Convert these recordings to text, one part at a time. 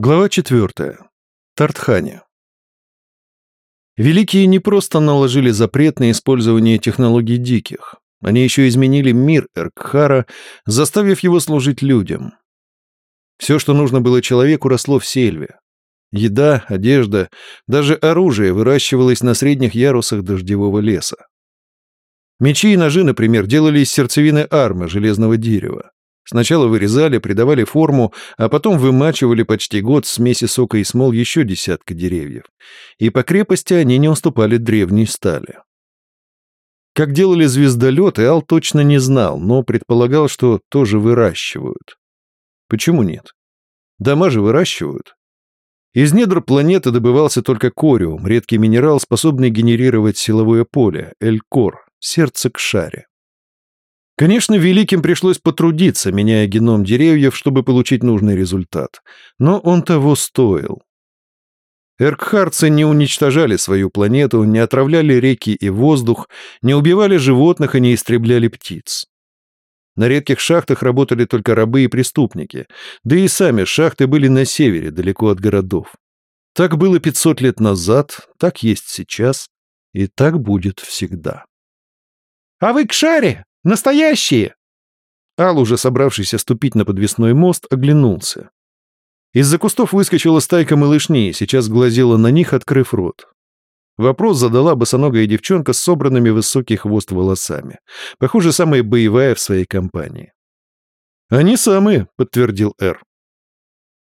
Глава четвертая. Тартхани. Великие не просто наложили запрет на использование технологий диких. Они еще изменили мир Эркхара, заставив его служить людям. Все, что нужно было человеку, росло в сельве. Еда, одежда, даже оружие выращивалось на средних ярусах дождевого леса. Мечи и ножи, например, делали из сердцевины армы железного дерева. Сначала вырезали, придавали форму, а потом вымачивали почти год в смеси сока и смол еще десятка деревьев. И по крепости они не уступали древней стали. Как делали звездолеты, Ал точно не знал, но предполагал, что тоже выращивают. Почему нет? Дома же выращивают. Из недр планеты добывался только кориум, редкий минерал, способный генерировать силовое поле, элькор, сердце к шаре. Конечно, великим пришлось потрудиться, меняя геном деревьев, чтобы получить нужный результат. Но он того стоил. Эркхарцы не уничтожали свою планету, не отравляли реки и воздух, не убивали животных и не истребляли птиц. На редких шахтах работали только рабы и преступники, да и сами шахты были на севере, далеко от городов. Так было 500 лет назад, так есть сейчас, и так будет всегда. «А вы к шаре!» Настоящие!» Ал, уже собравшийся ступить на подвесной мост, оглянулся. Из-за кустов выскочила стайка малышней, сейчас глазела на них, открыв рот. Вопрос задала босоногая девчонка с собранными высокий хвост волосами. Похоже, самая боевая в своей компании. «Они самые», — подтвердил Эр.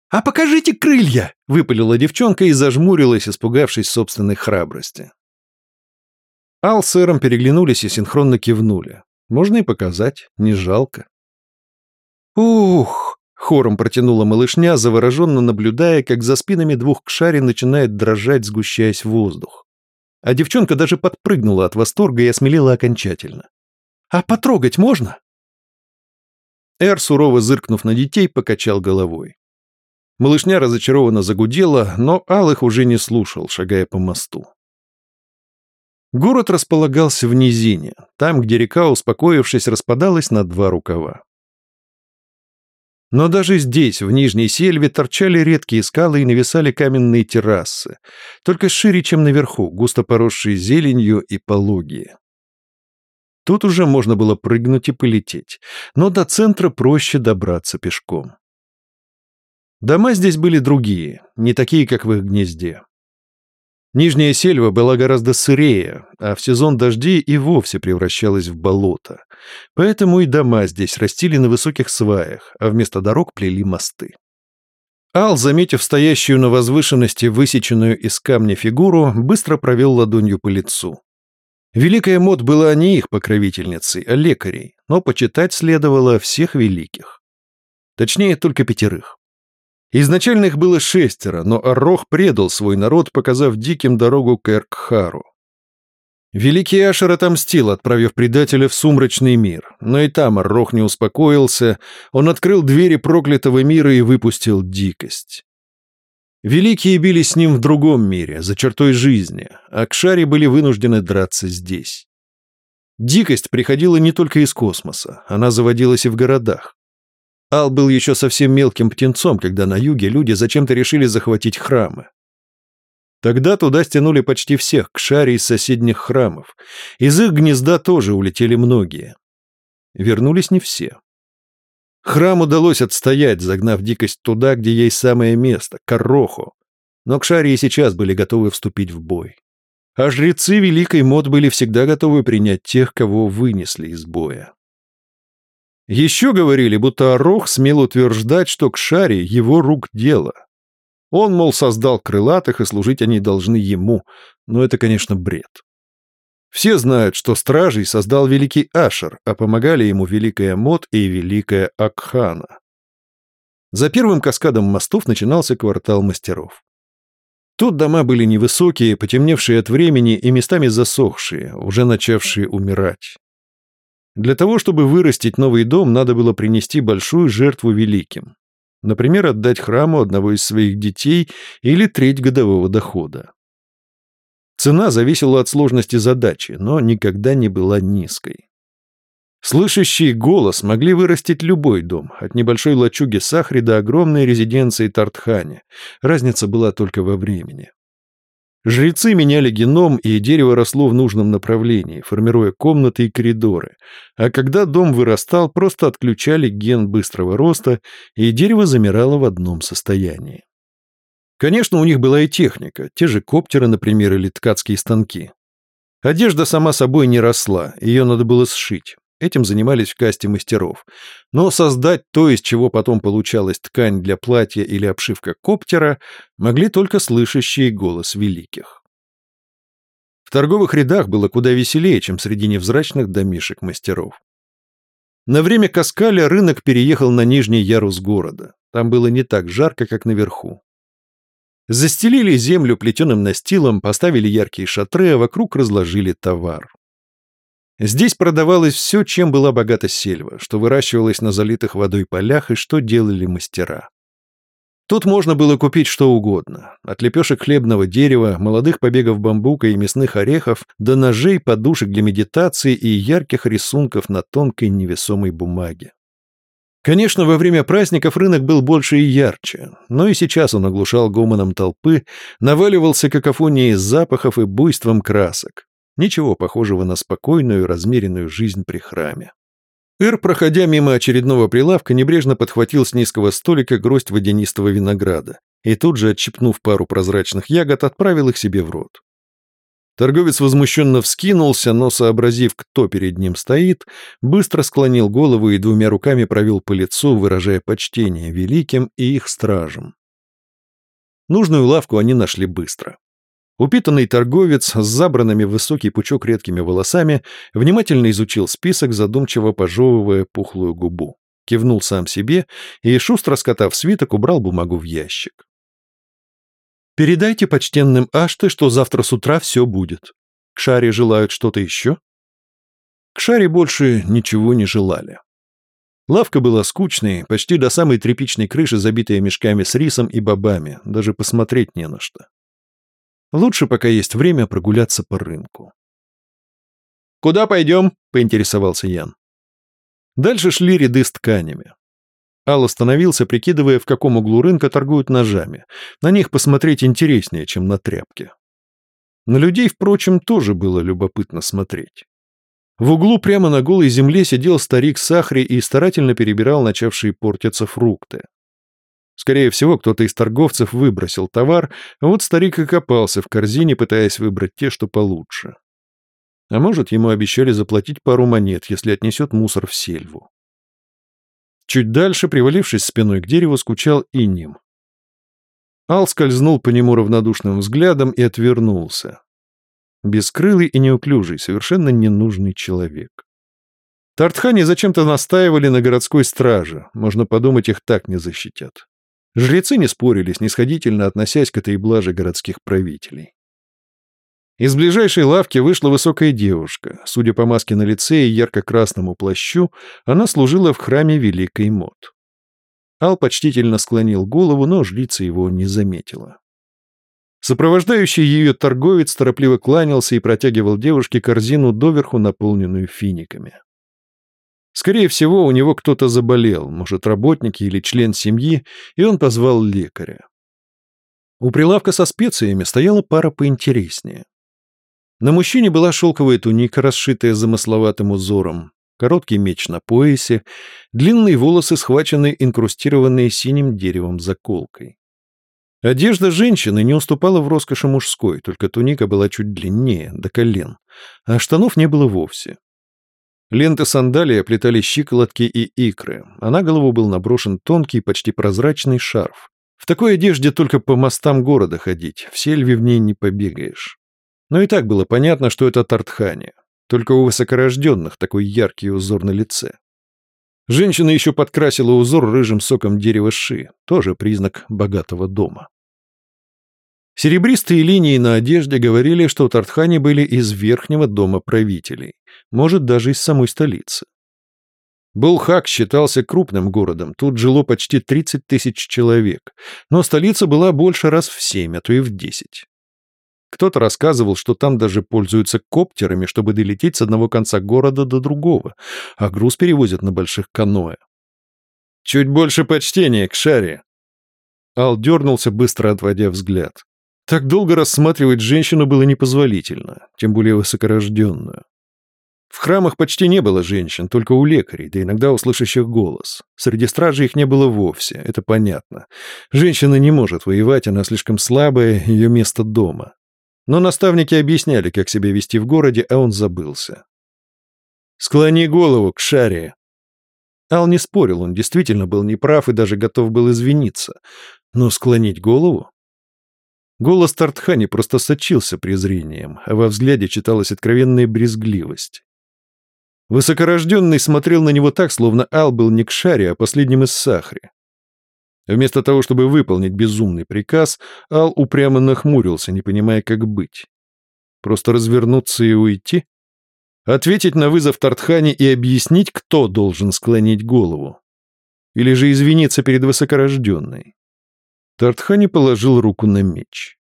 «А покажите крылья!» — выпалила девчонка и зажмурилась, испугавшись собственной храбрости. Ал с Эром переглянулись и синхронно кивнули. Можно и показать, не жалко. «Ух!» — хором протянула малышня, завороженно наблюдая, как за спинами двух кшари начинает дрожать, сгущаясь воздух. А девчонка даже подпрыгнула от восторга и осмелела окончательно. «А потрогать можно?» Эр, сурово зыркнув на детей, покачал головой. Малышня разочарованно загудела, но Ал их уже не слушал, шагая по мосту. Город располагался в низине, там, где река, успокоившись, распадалась на два рукава. Но даже здесь, в Нижней Сельве, торчали редкие скалы и нависали каменные террасы, только шире, чем наверху, густо поросшие зеленью и пологие. Тут уже можно было прыгнуть и полететь, но до центра проще добраться пешком. Дома здесь были другие, не такие, как в их гнезде. Нижняя сельва была гораздо сырее, а в сезон дождей и вовсе превращалась в болото. Поэтому и дома здесь растили на высоких сваях, а вместо дорог плели мосты. Ал, заметив стоящую на возвышенности высеченную из камня фигуру, быстро провел ладонью по лицу. Великая Мод была не их покровительницей, а лекарей, но почитать следовало всех великих. Точнее, только пятерых. Изначально их было шестеро, но Аррох предал свой народ, показав диким дорогу к Эркхару. Великий Ашер отомстил, отправив предателя в сумрачный мир, но и там Аррох не успокоился, он открыл двери проклятого мира и выпустил дикость. Великие бились с ним в другом мире, за чертой жизни, а Кшари были вынуждены драться здесь. Дикость приходила не только из космоса, она заводилась и в городах. Ал был еще совсем мелким птенцом, когда на юге люди зачем-то решили захватить храмы. Тогда туда стянули почти всех к шаре из соседних храмов. Из их гнезда тоже улетели многие. Вернулись не все. Храм удалось отстоять, загнав дикость туда, где ей самое место, к Ороху. Но к шаре и сейчас были готовы вступить в бой. А жрецы Великой Мод были всегда готовы принять тех, кого вынесли из боя. Еще говорили, будто Орох смел утверждать, что к шаре его рук дело. Он, мол, создал крылатых, и служить они должны ему. Но это, конечно, бред. Все знают, что стражей создал великий Ашер, а помогали ему великая Мот и великая Акхана. За первым каскадом мостов начинался квартал мастеров. Тут дома были невысокие, потемневшие от времени и местами засохшие, уже начавшие умирать. Для того, чтобы вырастить новый дом, надо было принести большую жертву великим. Например, отдать храму одного из своих детей или треть годового дохода. Цена зависела от сложности задачи, но никогда не была низкой. Слышащий голос могли вырастить любой дом, от небольшой лачуги Сахри до огромной резиденции Тартхани. Разница была только во времени. Жрецы меняли геном, и дерево росло в нужном направлении, формируя комнаты и коридоры. А когда дом вырастал, просто отключали ген быстрого роста, и дерево замирало в одном состоянии. Конечно, у них была и техника, те же коптеры, например, или ткацкие станки. Одежда сама собой не росла, ее надо было сшить. Этим занимались в касте мастеров. Но создать то, из чего потом получалась ткань для платья или обшивка коптера, могли только слышащие голос великих. В торговых рядах было куда веселее, чем среди невзрачных домишек мастеров. На время Каскаля рынок переехал на нижний ярус города. Там было не так жарко, как наверху. Застелили землю плетеным настилом, поставили яркие шатры, а вокруг разложили товар. Здесь продавалось все, чем была богата сельва, что выращивалось на залитых водой полях и что делали мастера. Тут можно было купить что угодно, от лепешек хлебного дерева, молодых побегов бамбука и мясных орехов, до ножей, подушек для медитации и ярких рисунков на тонкой невесомой бумаге. Конечно, во время праздников рынок был больше и ярче, но и сейчас он оглушал гомоном толпы, наваливался какофонией запахов и буйством красок. Ничего похожего на спокойную, размеренную жизнь при храме. Эр, проходя мимо очередного прилавка, небрежно подхватил с низкого столика гроздь водянистого винограда и тут же, отщипнув пару прозрачных ягод, отправил их себе в рот. Торговец возмущенно вскинулся, но, сообразив, кто перед ним стоит, быстро склонил голову и двумя руками провел по лицу, выражая почтение великим и их стражам. Нужную лавку они нашли быстро. Упитанный торговец с забранными высокий пучок редкими волосами внимательно изучил список, задумчиво пожевывая пухлую губу. Кивнул сам себе и, шустро скотав свиток, убрал бумагу в ящик. «Передайте почтенным Ашты, что завтра с утра все будет. К Шаре желают что-то еще?» К Шаре больше ничего не желали. Лавка была скучной, почти до самой тряпичной крыши, забитая мешками с рисом и бобами, даже посмотреть не на что. Лучше, пока есть время, прогуляться по рынку. «Куда пойдем?» — поинтересовался Ян. Дальше шли ряды с тканями. Ал остановился, прикидывая, в каком углу рынка торгуют ножами. На них посмотреть интереснее, чем на тряпки. На людей, впрочем, тоже было любопытно смотреть. В углу прямо на голой земле сидел старик Сахри и старательно перебирал начавшие портиться фрукты. Скорее всего, кто-то из торговцев выбросил товар, а вот старик и копался в корзине, пытаясь выбрать те, что получше. А может, ему обещали заплатить пару монет, если отнесет мусор в сельву. Чуть дальше, привалившись спиной к дереву, скучал и ним. Ал скользнул по нему равнодушным взглядом и отвернулся. Бескрылый и неуклюжий, совершенно ненужный человек. Тартхани зачем-то настаивали на городской страже, можно подумать, их так не защитят. Жрецы не спорили, снисходительно относясь к этой блаже городских правителей. Из ближайшей лавки вышла высокая девушка. Судя по маске на лице и ярко-красному плащу, она служила в храме Великой Мод. Ал почтительно склонил голову, но жрица его не заметила. Сопровождающий ее торговец торопливо кланялся и протягивал девушке корзину, доверху наполненную финиками. Скорее всего, у него кто-то заболел, может, работник или член семьи, и он позвал лекаря. У прилавка со специями стояла пара поинтереснее. На мужчине была шелковая туника, расшитая замысловатым узором, короткий меч на поясе, длинные волосы, схваченные инкрустированные синим деревом заколкой. Одежда женщины не уступала в роскоши мужской, только туника была чуть длиннее, до колен, а штанов не было вовсе. Ленты сандалии оплетали щиколотки и икры, а на голову был наброшен тонкий, почти прозрачный шарф. В такой одежде только по мостам города ходить, в сельве в ней не побегаешь. Но и так было понятно, что это Тартхани. Только у высокорожденных такой яркий узор на лице. Женщина еще подкрасила узор рыжим соком дерева ши, тоже признак богатого дома. Серебристые линии на одежде говорили, что Тартхани были из верхнего дома правителей, может, даже из самой столицы. Булхак считался крупным городом, тут жило почти 30 тысяч человек, но столица была больше раз в семь, а то и в десять. Кто-то рассказывал, что там даже пользуются коптерами, чтобы долететь с одного конца города до другого, а груз перевозят на больших каноэ. «Чуть больше почтения к шаре!» Ал дернулся, быстро отводя взгляд. Так долго рассматривать женщину было непозволительно, тем более высокорожденную. В храмах почти не было женщин, только у лекарей, да иногда у слышащих голос. Среди стражей их не было вовсе, это понятно. Женщина не может воевать, она слишком слабая, ее место дома. Но наставники объясняли, как себя вести в городе, а он забылся. «Склони голову к шаре!» Ал не спорил, он действительно был неправ и даже готов был извиниться. Но склонить голову? Голос Тартхани просто сочился презрением, а во взгляде читалась откровенная брезгливость. Высокорожденный смотрел на него так, словно Ал был не к шаре, а последним из Сахри. Вместо того, чтобы выполнить безумный приказ, Ал упрямо нахмурился, не понимая, как быть. Просто развернуться и уйти? Ответить на вызов Тартхани и объяснить, кто должен склонить голову? Или же извиниться перед высокорожденной? Тартхани положил руку на меч.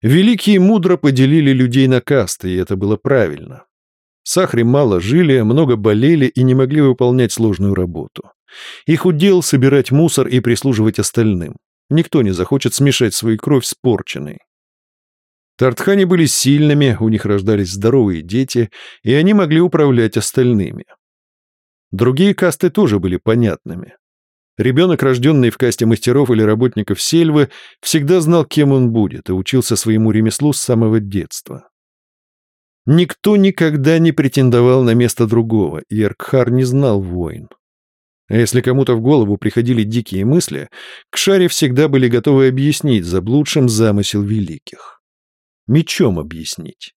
Великие мудро поделили людей на касты, и это было правильно. Сахри мало жили, много болели и не могли выполнять сложную работу. Их удел собирать мусор и прислуживать остальным. Никто не захочет смешать свою кровь с порченной. Тартхани были сильными, у них рождались здоровые дети, и они могли управлять остальными. Другие касты тоже были понятными. Ребенок, рожденный в касте мастеров или работников сельвы, всегда знал, кем он будет, и учился своему ремеслу с самого детства. Никто никогда не претендовал на место другого, и Эркхар не знал войн. А если кому-то в голову приходили дикие мысли, к Шаре всегда были готовы объяснить заблудшим замысел великих. Мечом объяснить.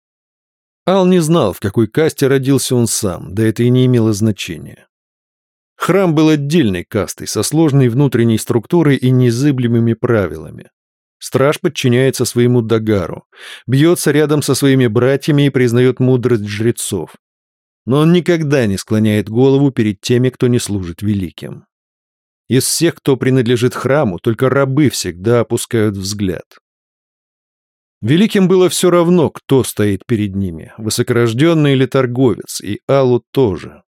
Ал не знал, в какой касте родился он сам, да это и не имело значения. Храм был отдельной кастой, со сложной внутренней структурой и незыблемыми правилами. Страж подчиняется своему Дагару, бьется рядом со своими братьями и признает мудрость жрецов. Но он никогда не склоняет голову перед теми, кто не служит великим. Из всех, кто принадлежит храму, только рабы всегда опускают взгляд. Великим было все равно, кто стоит перед ними, высокорожденный или торговец, и Аллу тоже.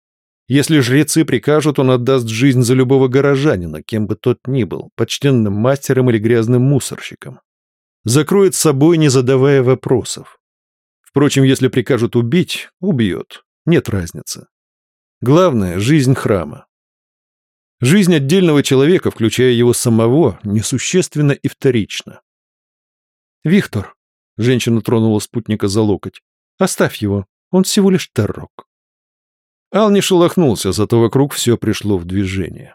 Если жрецы прикажут, он отдаст жизнь за любого горожанина, кем бы тот ни был, почтенным мастером или грязным мусорщиком. Закроет собой, не задавая вопросов. Впрочем, если прикажут убить, убьет. Нет разницы. Главное — жизнь храма. Жизнь отдельного человека, включая его самого, несущественна и вторична. «Виктор», — женщина тронула спутника за локоть, — «оставь его, он всего лишь Террок». Ал не шелохнулся, зато вокруг все пришло в движение.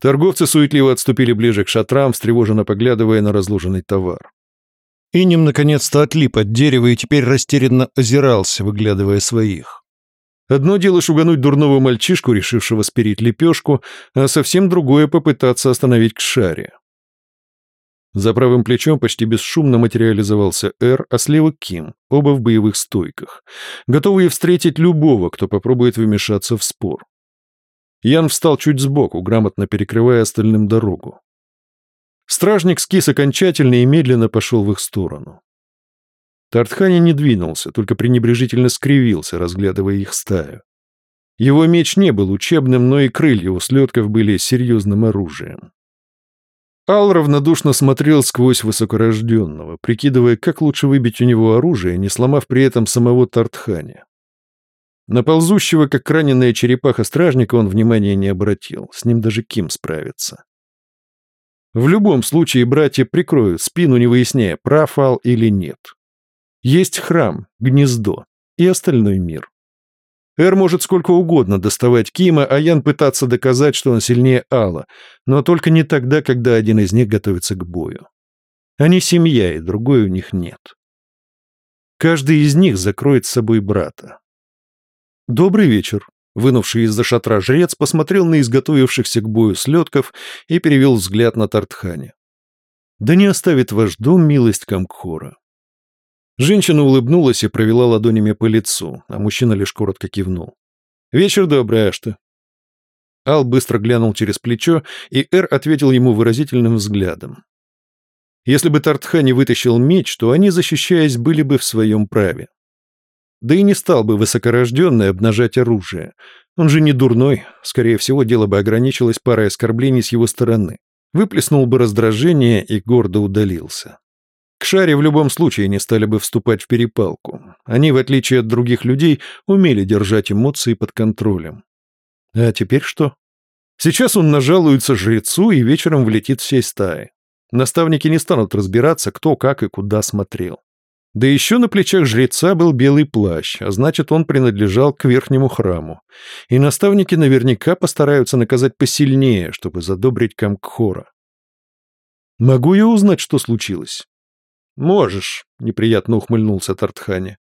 Торговцы суетливо отступили ближе к шатрам, встревоженно поглядывая на разложенный товар. Инем наконец-то отлип от дерева и теперь растерянно озирался, выглядывая своих. Одно дело шугануть дурного мальчишку, решившего спирить лепешку, а совсем другое попытаться остановить к шаре. За правым плечом почти бесшумно материализовался Эр, а слева Ким, оба в боевых стойках, готовые встретить любого, кто попробует вмешаться в спор. Ян встал чуть сбоку, грамотно перекрывая остальным дорогу. Стражник скис окончательно и медленно пошел в их сторону. Тартхани не двинулся, только пренебрежительно скривился, разглядывая их стаю. Его меч не был учебным, но и крылья у слетков были серьезным оружием. Ал равнодушно смотрел сквозь высокорожденного, прикидывая, как лучше выбить у него оружие, не сломав при этом самого Тартхани. На ползущего, как раненая черепаха стражника, он внимания не обратил, с ним даже Ким справится. В любом случае братья прикроют спину, не выясняя, прав Ал или нет. Есть храм, гнездо и остальной мир. Эр может сколько угодно доставать Кима, а Ян пытаться доказать, что он сильнее Алла, но только не тогда, когда один из них готовится к бою. Они семья, и другой у них нет. Каждый из них закроет с собой брата. «Добрый вечер», — вынувший из-за шатра жрец посмотрел на изготовившихся к бою слетков и перевел взгляд на Тартхане. «Да не оставит ваш дом милость Камкхора. Женщина улыбнулась и провела ладонями по лицу, а мужчина лишь коротко кивнул. «Вечер добрый, Ашта». Ал быстро глянул через плечо, и Эр ответил ему выразительным взглядом. Если бы Тартха не вытащил меч, то они, защищаясь, были бы в своем праве. Да и не стал бы высокорожденный обнажать оружие. Он же не дурной, скорее всего, дело бы ограничилось парой оскорблений с его стороны. Выплеснул бы раздражение и гордо удалился. К Шаре в любом случае не стали бы вступать в перепалку. Они, в отличие от других людей, умели держать эмоции под контролем. А теперь что? Сейчас он нажалуется жрецу и вечером влетит всей стаи. Наставники не станут разбираться, кто, как и куда смотрел. Да еще на плечах жреца был белый плащ, а значит, он принадлежал к верхнему храму. И наставники наверняка постараются наказать посильнее, чтобы задобрить Камкхора. «Могу я узнать, что случилось?» «Можешь», — неприятно ухмыльнулся Тартхани.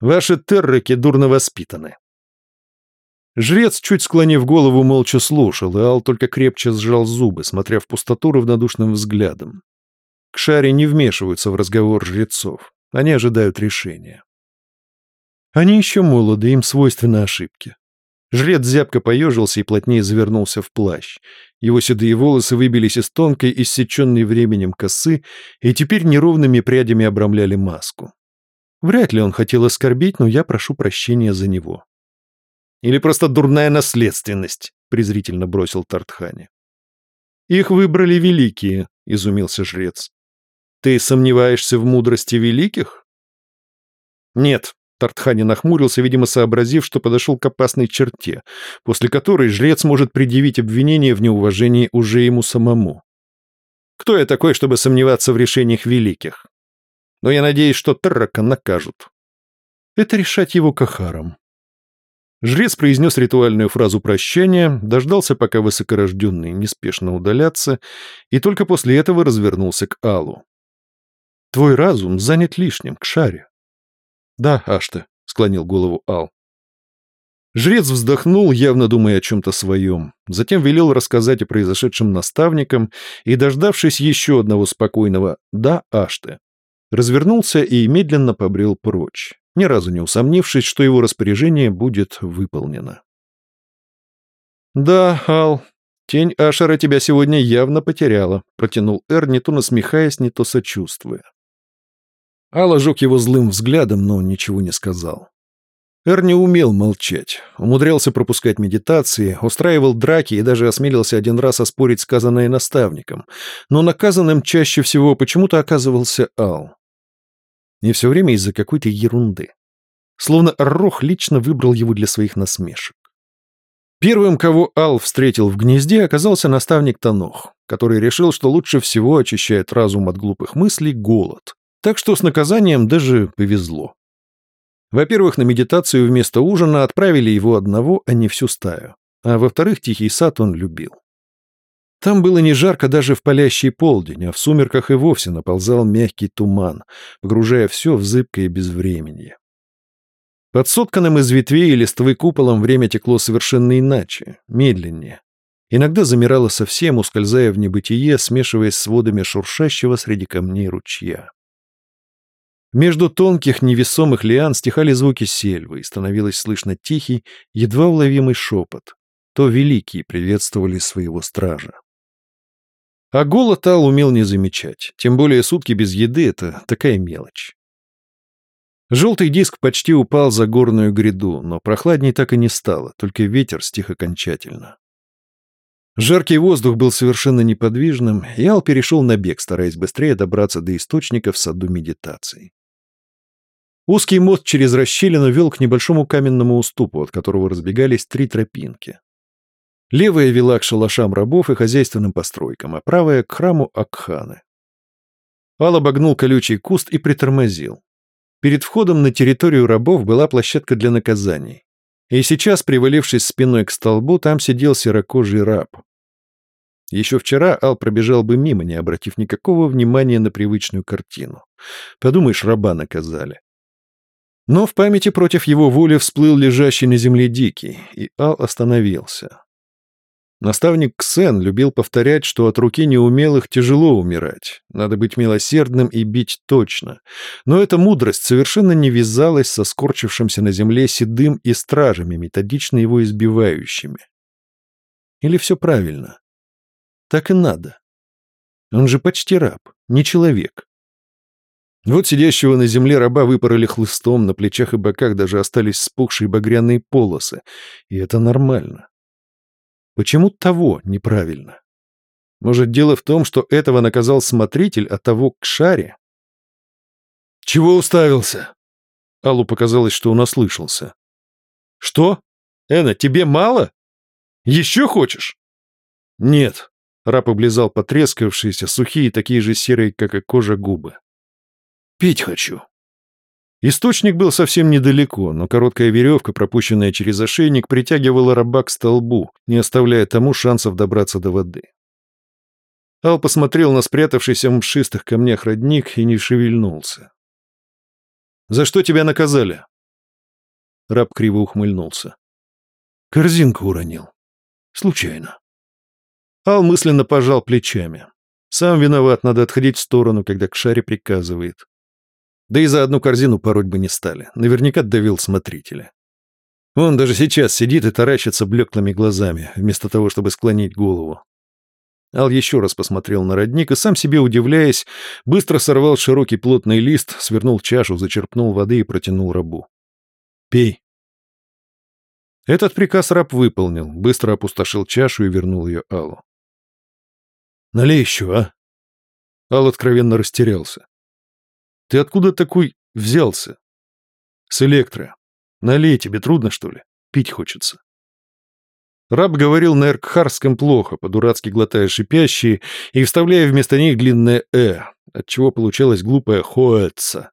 «Ваши терраки дурно воспитаны». Жрец, чуть склонив голову, молча слушал, и Ал только крепче сжал зубы, смотря в пустоту равнодушным взглядом. К шаре не вмешиваются в разговор жрецов. Они ожидают решения. Они еще молоды, им свойственны ошибки. Жрец зябко поежился и плотнее завернулся в плащ. Его седые волосы выбились из тонкой, иссеченной временем косы, и теперь неровными прядями обрамляли маску. Вряд ли он хотел оскорбить, но я прошу прощения за него. «Или просто дурная наследственность», — презрительно бросил Тартхани. «Их выбрали великие», — изумился жрец. «Ты сомневаешься в мудрости великих?» «Нет», Тартхани нахмурился, видимо, сообразив, что подошел к опасной черте, после которой жрец может предъявить обвинение в неуважении уже ему самому. Кто я такой, чтобы сомневаться в решениях великих? Но я надеюсь, что Террака накажут. Это решать его кахаром. Жрец произнес ритуальную фразу прощания, дождался, пока высокорожденные неспешно удалятся, и только после этого развернулся к Алу. «Твой разум занят лишним, к шаре. «Да, Ашта», — склонил голову Ал. Жрец вздохнул, явно думая о чем-то своем. Затем велел рассказать о произошедшем наставникам и, дождавшись еще одного спокойного «да, Аште», развернулся и медленно побрел прочь, ни разу не усомнившись, что его распоряжение будет выполнено. «Да, Ал, тень Ашера тебя сегодня явно потеряла», протянул Эр, не то насмехаясь, не то сочувствуя. Алла жег его злым взглядом, но ничего не сказал. Эр не умел молчать, умудрялся пропускать медитации, устраивал драки и даже осмелился один раз оспорить сказанное наставником, но наказанным чаще всего почему-то оказывался Ал. И все время из-за какой-то ерунды. Словно Рох лично выбрал его для своих насмешек. Первым, кого Ал встретил в гнезде, оказался наставник Танох, который решил, что лучше всего очищает разум от глупых мыслей голод. Так что с наказанием даже повезло. Во-первых, на медитацию вместо ужина отправили его одного, а не всю стаю. А во-вторых, тихий сад он любил. Там было не жарко даже в палящий полдень, а в сумерках и вовсе наползал мягкий туман, погружая все в зыбкое безвременье. Под сотканным из ветвей и листвы куполом время текло совершенно иначе, медленнее. Иногда замирало совсем, ускользая в небытие, смешиваясь с водами шуршащего среди камней ручья. Между тонких невесомых лиан стихали звуки сельвы, и становилось слышно тихий, едва уловимый шепот. То великие приветствовали своего стража. А голод Ал умел не замечать, тем более сутки без еды — это такая мелочь. Желтый диск почти упал за горную гряду, но прохладней так и не стало, только ветер стих окончательно. Жаркий воздух был совершенно неподвижным, и Ал перешел на бег, стараясь быстрее добраться до источника в саду медитации. Узкий мост через расщелину вел к небольшому каменному уступу, от которого разбегались три тропинки. Левая вела к шалашам рабов и хозяйственным постройкам, а правая — к храму Акханы. Ал обогнул колючий куст и притормозил. Перед входом на территорию рабов была площадка для наказаний. И сейчас, привалившись спиной к столбу, там сидел серокожий раб. Еще вчера Ал пробежал бы мимо, не обратив никакого внимания на привычную картину. Подумаешь, раба наказали. Но в памяти против его воли всплыл лежащий на земле Дикий, и Ал остановился. Наставник Ксен любил повторять, что от руки неумелых тяжело умирать, надо быть милосердным и бить точно. Но эта мудрость совершенно не вязалась со скорчившимся на земле седым и стражами, методично его избивающими. Или все правильно? Так и надо. Он же почти раб, не человек. Вот сидящего на земле раба выпороли хлыстом, на плечах и боках даже остались спухшие багряные полосы. И это нормально. Почему того неправильно? Может, дело в том, что этого наказал смотритель, а того к шаре? «Чего уставился?» Аллу показалось, что он ослышался. «Что? Эна, тебе мало? Еще хочешь?» «Нет», — раб облизал потрескавшиеся, сухие, такие же серые, как и кожа губы. «Пить хочу». Источник был совсем недалеко, но короткая веревка, пропущенная через ошейник, притягивала раба к столбу, не оставляя тому шансов добраться до воды. Ал посмотрел на спрятавшийся в мшистых камнях родник и не шевельнулся. «За что тебя наказали?» Раб криво ухмыльнулся. «Корзинку уронил. Случайно». Ал мысленно пожал плечами. Сам виноват, надо отходить в сторону, когда к шаре приказывает. Да и за одну корзину пороть бы не стали. Наверняка давил смотрителя. Он даже сейчас сидит и таращится блеклыми глазами, вместо того, чтобы склонить голову. Ал еще раз посмотрел на родник и, сам себе удивляясь, быстро сорвал широкий плотный лист, свернул чашу, зачерпнул воды и протянул рабу. «Пей». Этот приказ раб выполнил, быстро опустошил чашу и вернул ее Аллу. «Налей еще, а?» Ал откровенно растерялся. «Ты откуда такой взялся?» «С электро. Налей, тебе трудно, что ли? Пить хочется». Раб говорил на эркхарском плохо, по-дурацки глотая шипящие и вставляя вместо них длинное «э», отчего получалось глупое «хоэца».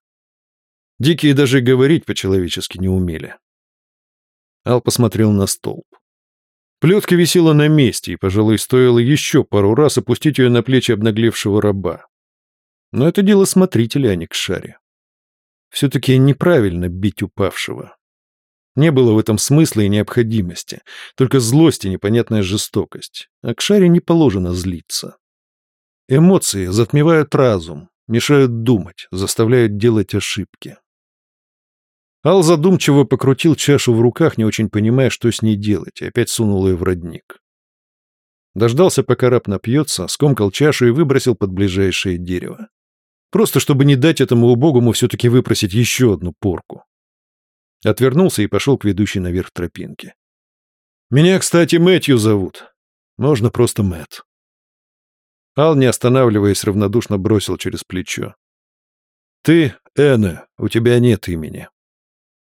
Дикие даже говорить по-человечески не умели. Ал посмотрел на столб. Плетка висела на месте, и, пожалуй, стоило еще пару раз опустить ее на плечи обнаглевшего раба. Но это дело смотрителя, а не к шаре. Все-таки неправильно бить упавшего. Не было в этом смысла и необходимости, только злость и непонятная жестокость. А к шаре не положено злиться. Эмоции затмевают разум, мешают думать, заставляют делать ошибки. Ал задумчиво покрутил чашу в руках, не очень понимая, что с ней делать, и опять сунул ее в родник. Дождался, пока раб напьется, скомкал чашу и выбросил под ближайшее дерево. Просто чтобы не дать этому убогому все-таки выпросить еще одну порку. Отвернулся и пошел к ведущей наверх тропинке. «Меня, кстати, Мэтью зовут. Можно просто Мэт. Ал, не останавливаясь, равнодушно бросил через плечо. «Ты, Энна, у тебя нет имени».